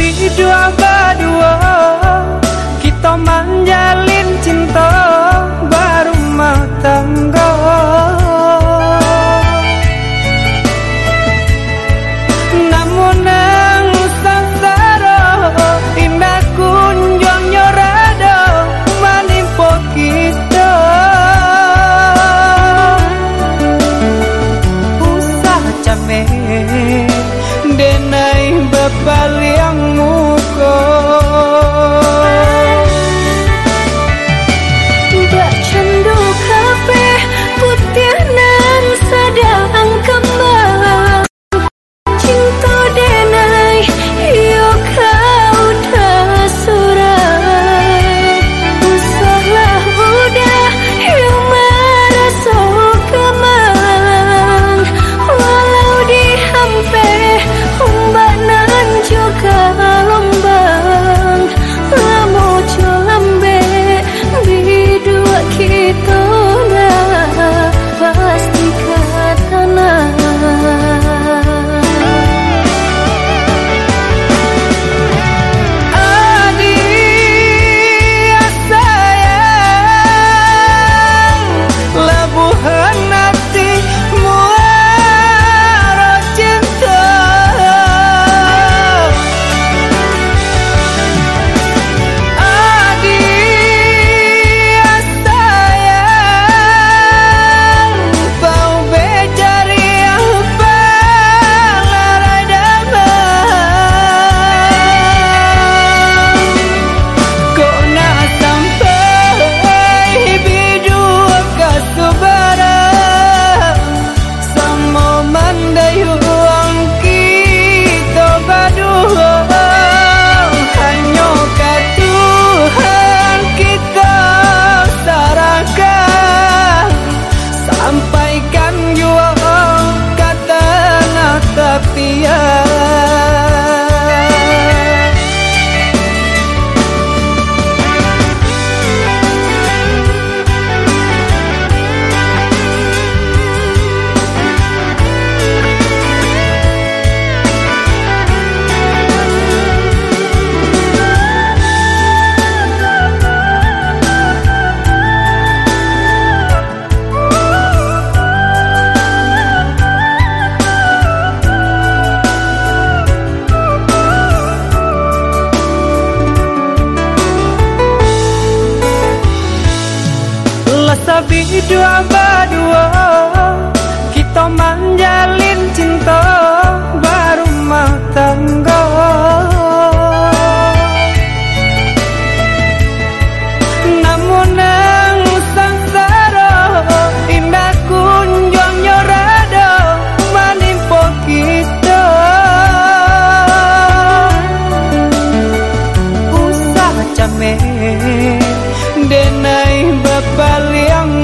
berdua berdua Kita menjalin dua. Berdua Kita manjalin cinta baru matangga Namun nang sangsara Indah kunjung nyorada Manimpo kita. Usaha jamin Denai bapaliang